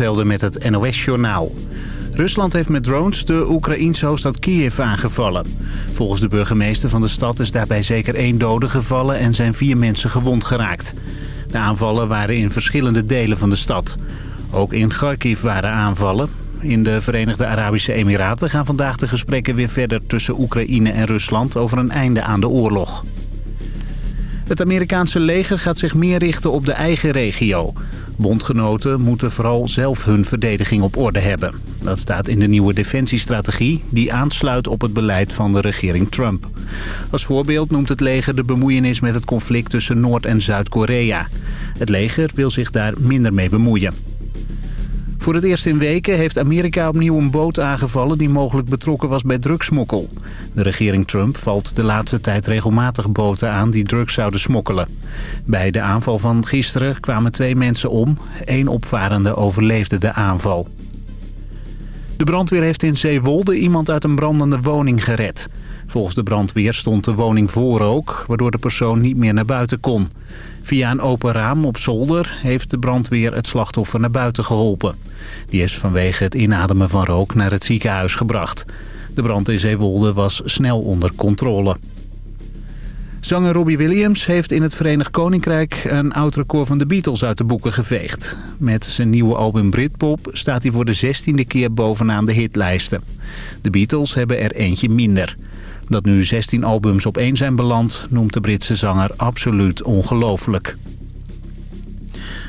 Velden met het NOS-journaal. Rusland heeft met drones de Oekraïense hoofdstad Kiev aangevallen. Volgens de burgemeester van de stad is daarbij zeker één dode gevallen... en zijn vier mensen gewond geraakt. De aanvallen waren in verschillende delen van de stad. Ook in Kharkiv waren aanvallen. In de Verenigde Arabische Emiraten gaan vandaag de gesprekken weer verder... tussen Oekraïne en Rusland over een einde aan de oorlog. Het Amerikaanse leger gaat zich meer richten op de eigen regio. Bondgenoten moeten vooral zelf hun verdediging op orde hebben. Dat staat in de nieuwe defensiestrategie die aansluit op het beleid van de regering Trump. Als voorbeeld noemt het leger de bemoeienis met het conflict tussen Noord- en Zuid-Korea. Het leger wil zich daar minder mee bemoeien. Voor het eerst in weken heeft Amerika opnieuw een boot aangevallen... die mogelijk betrokken was bij drugsmokkel. De regering Trump valt de laatste tijd regelmatig boten aan... die drugs zouden smokkelen. Bij de aanval van gisteren kwamen twee mensen om. Eén opvarende overleefde de aanval. De brandweer heeft in Zeewolde iemand uit een brandende woning gered. Volgens de brandweer stond de woning vol rook... waardoor de persoon niet meer naar buiten kon. Via een open raam op zolder heeft de brandweer het slachtoffer naar buiten geholpen. Die is vanwege het inademen van rook naar het ziekenhuis gebracht. De brand in Zeewolde was snel onder controle. Zanger Robbie Williams heeft in het Verenigd Koninkrijk een oud record van de Beatles uit de boeken geveegd. Met zijn nieuwe album Britpop staat hij voor de zestiende keer bovenaan de hitlijsten. De Beatles hebben er eentje minder. Dat nu 16 albums op één zijn beland noemt de Britse zanger absoluut ongelooflijk.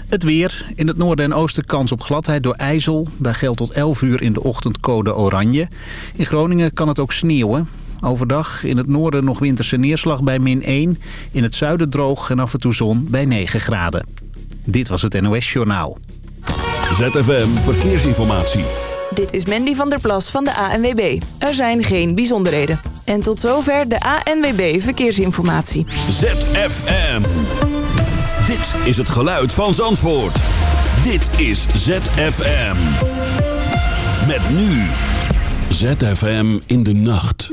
Het weer. In het noorden en oosten kans op gladheid door ijzel. Daar geldt tot 11 uur in de ochtend code oranje. In Groningen kan het ook sneeuwen. Overdag in het noorden nog winterse neerslag bij min 1. In het zuiden droog en af en toe zon bij 9 graden. Dit was het NOS Journaal. ZFM Verkeersinformatie. Dit is Mandy van der Plas van de ANWB. Er zijn geen bijzonderheden. En tot zover de ANWB Verkeersinformatie. ZFM. Dit is het geluid van Zandvoort. Dit is ZFM. Met nu. ZFM in de nacht.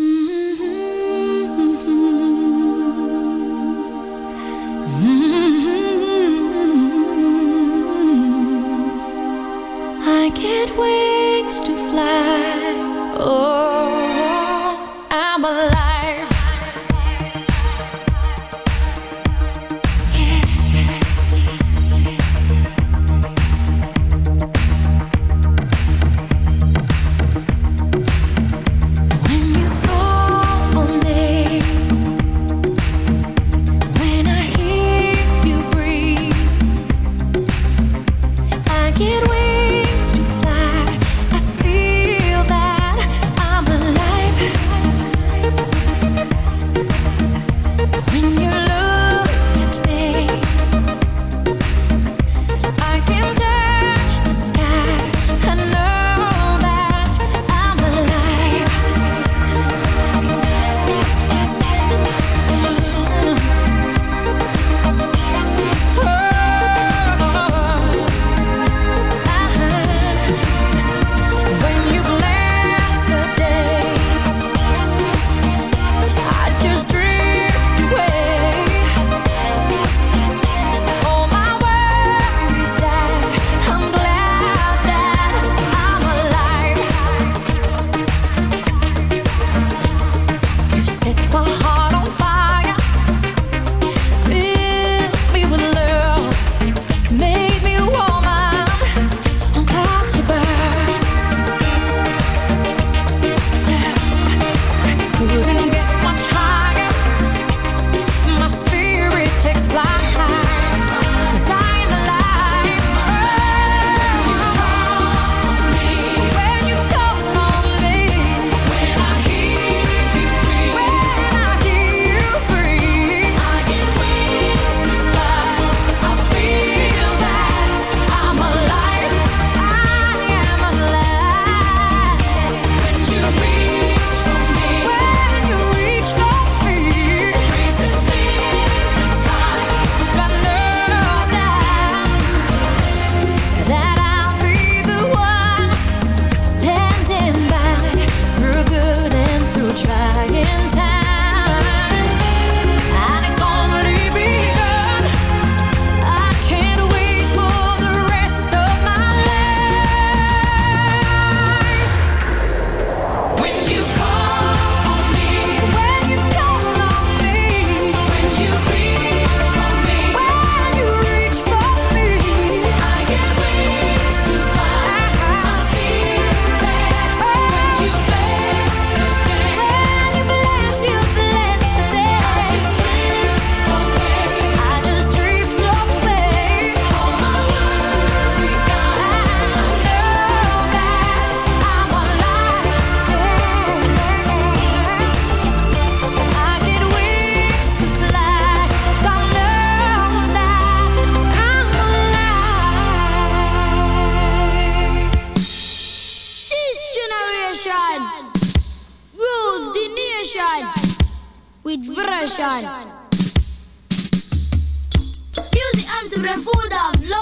I get wings to fly. Oh, version. Music arms the food of love.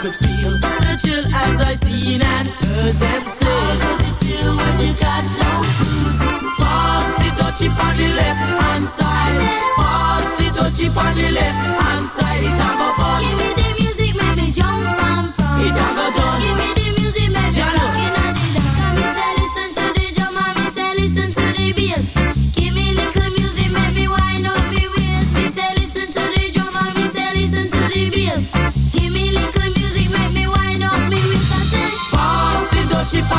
could feel the chill as I seen and heard them say. How does it feel when you got no food? Pass the dutchie on the left hand side. Pass the dutchie on the left hand side. Have a fun.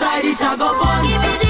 outside it, I go burn.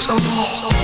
Is all.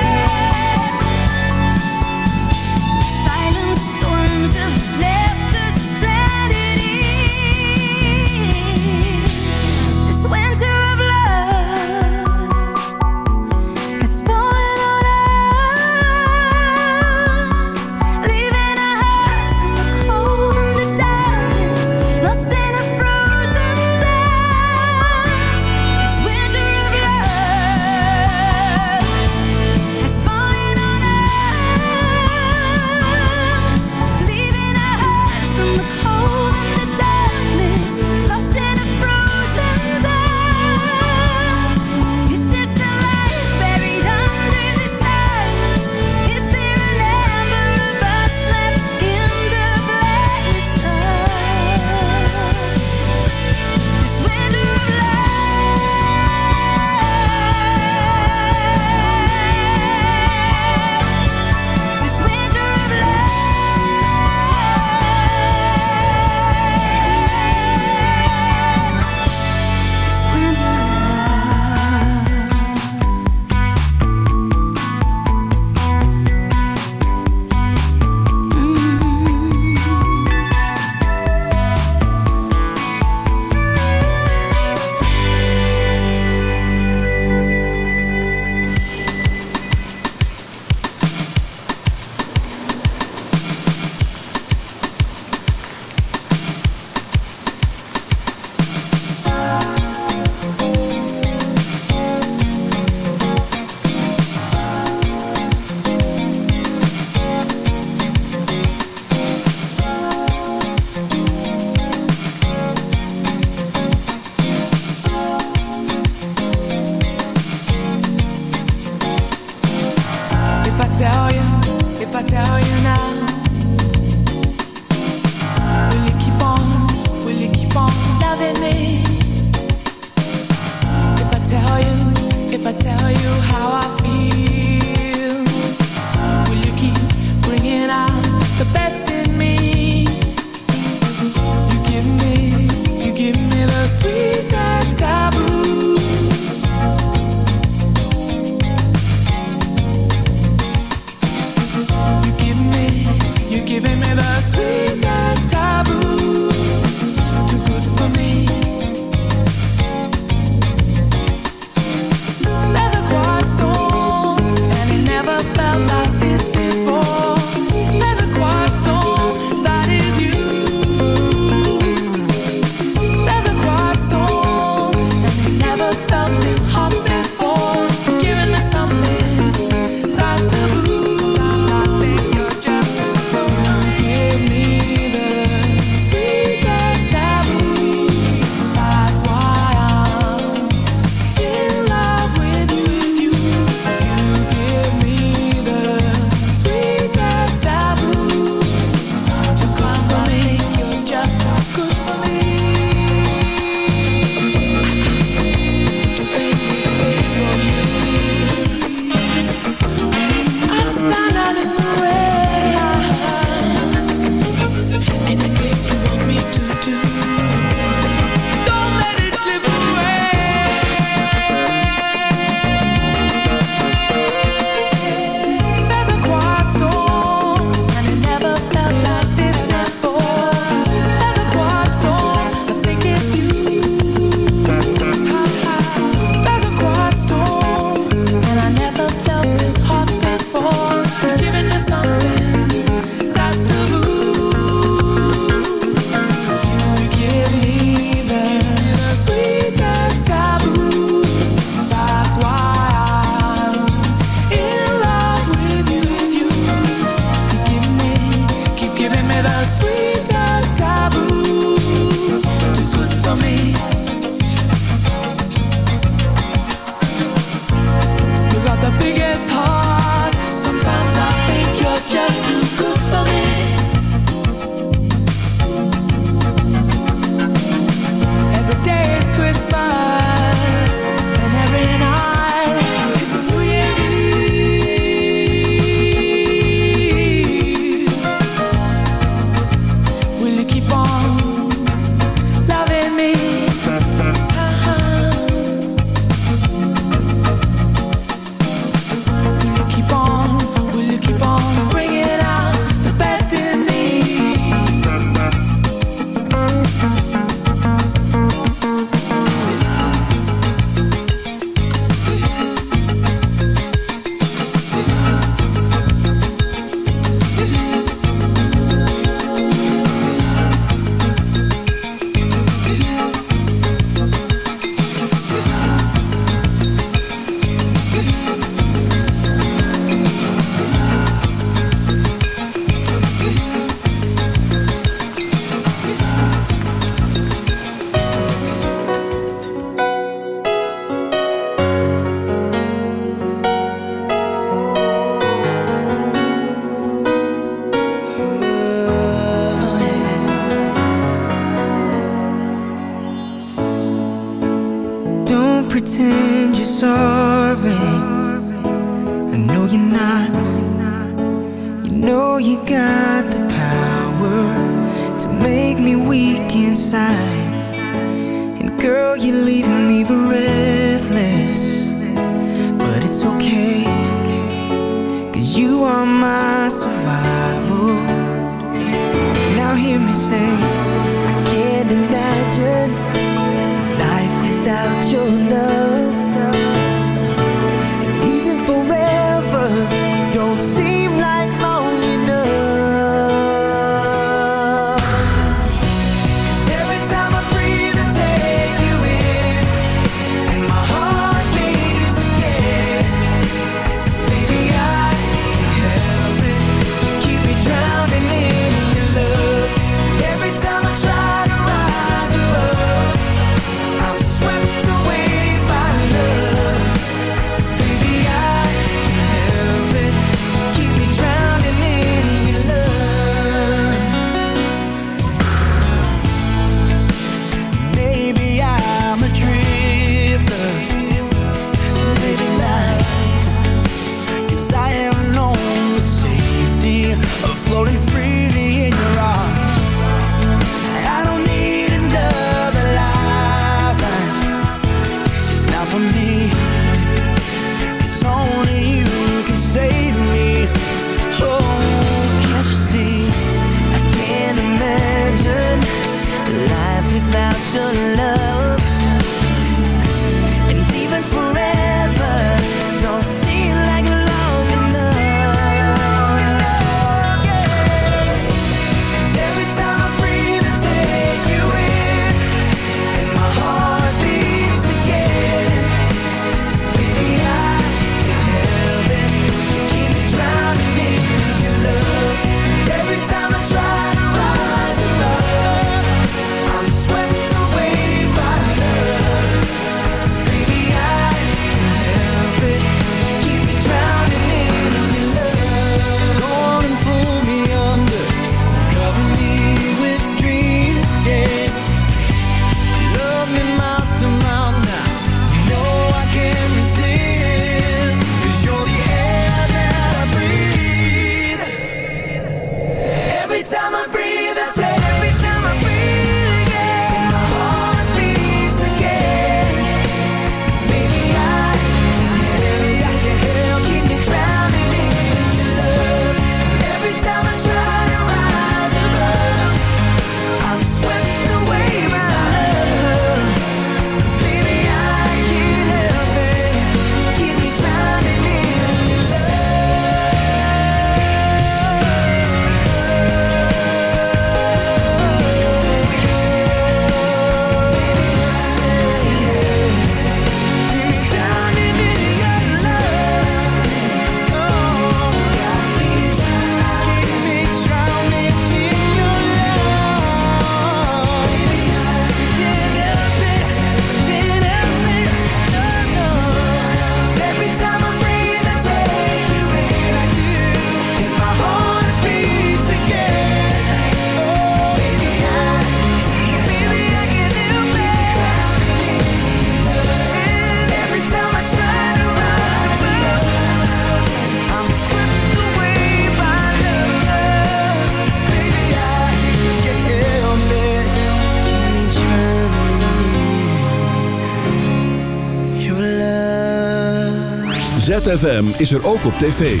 ZFM is er ook op tv.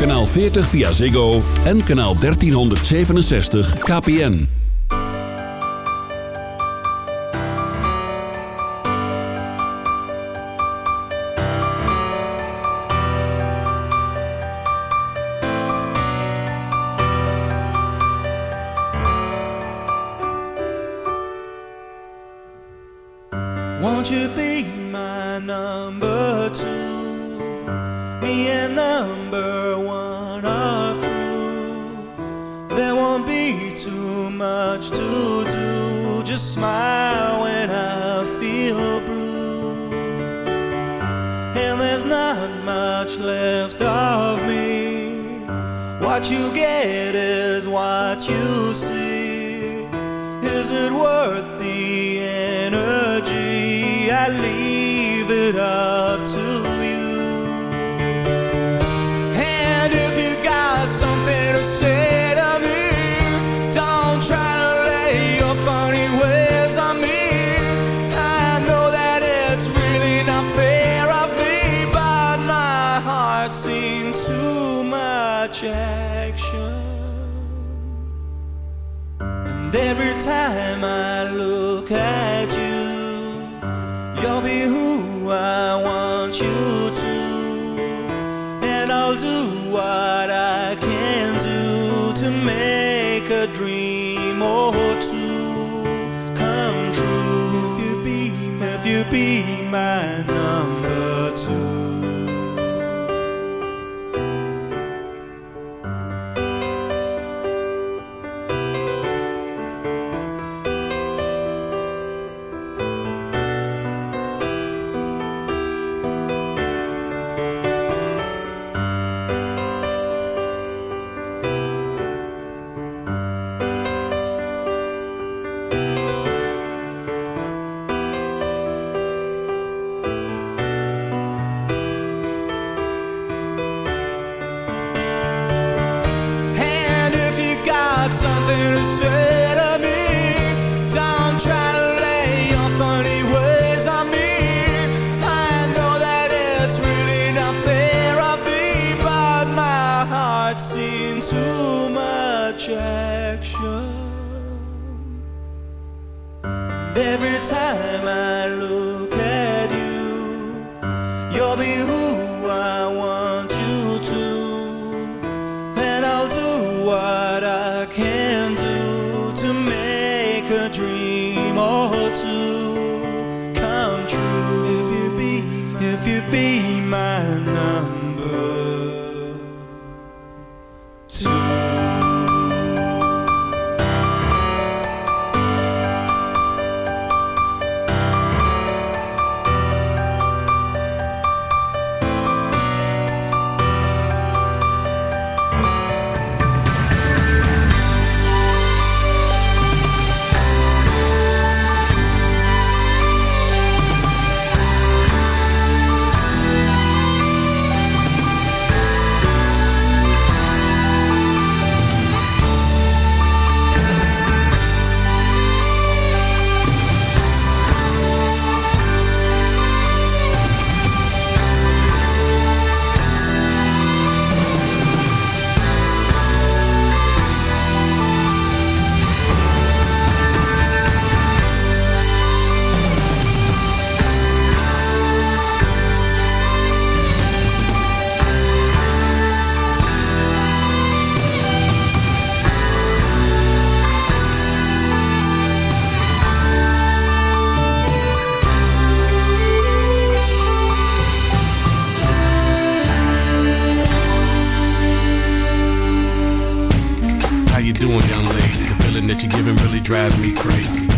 Kanaal 40 via Ziggo en kanaal 1367 KPN. Won't you be my number two? And number one are through. There won't be too much to do. Just smile when I feel blue. And there's not much left of me. What you get is what you see. Is it worth the energy? I leave it up be my drives me crazy.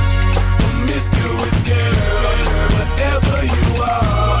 Promiscuous girl, whatever you are,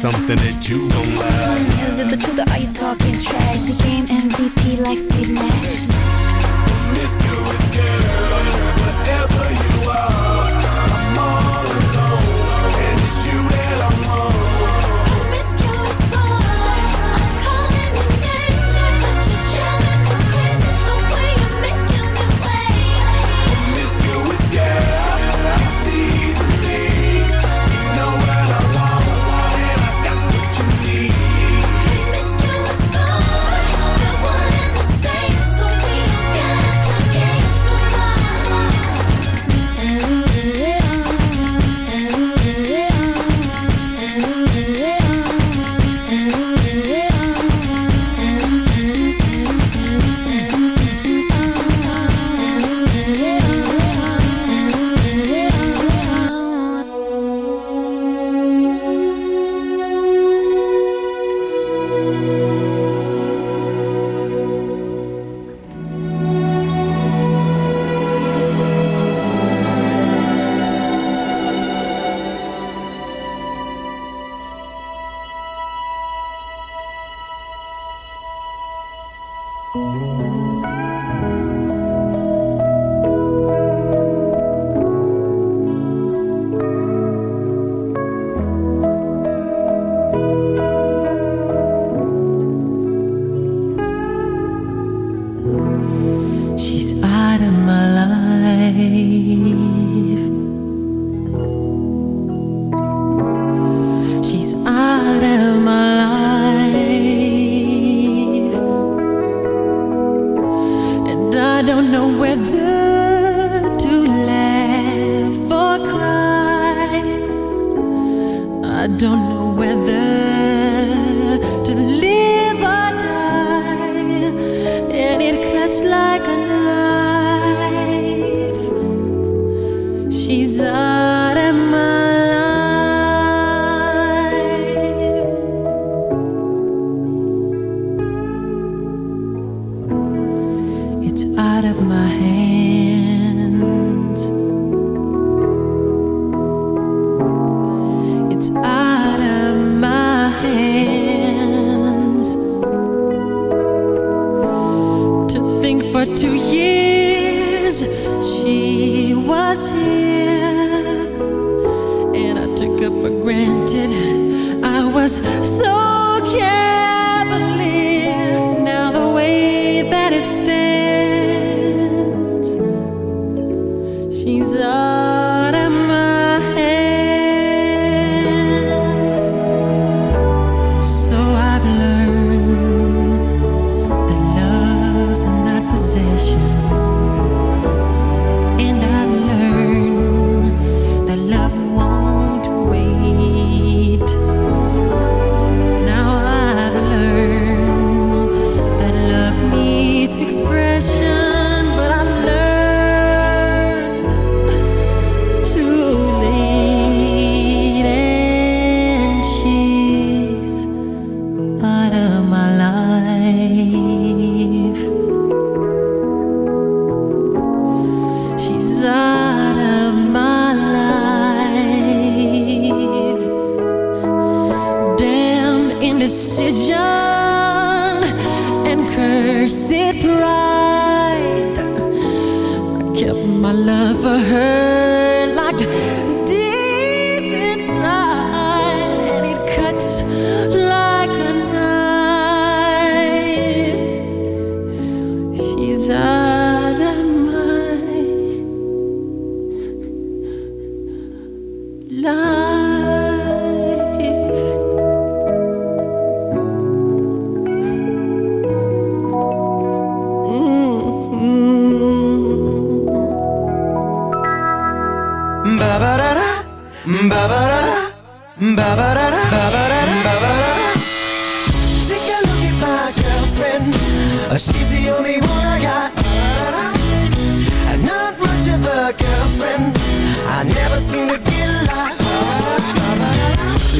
something that you don't like.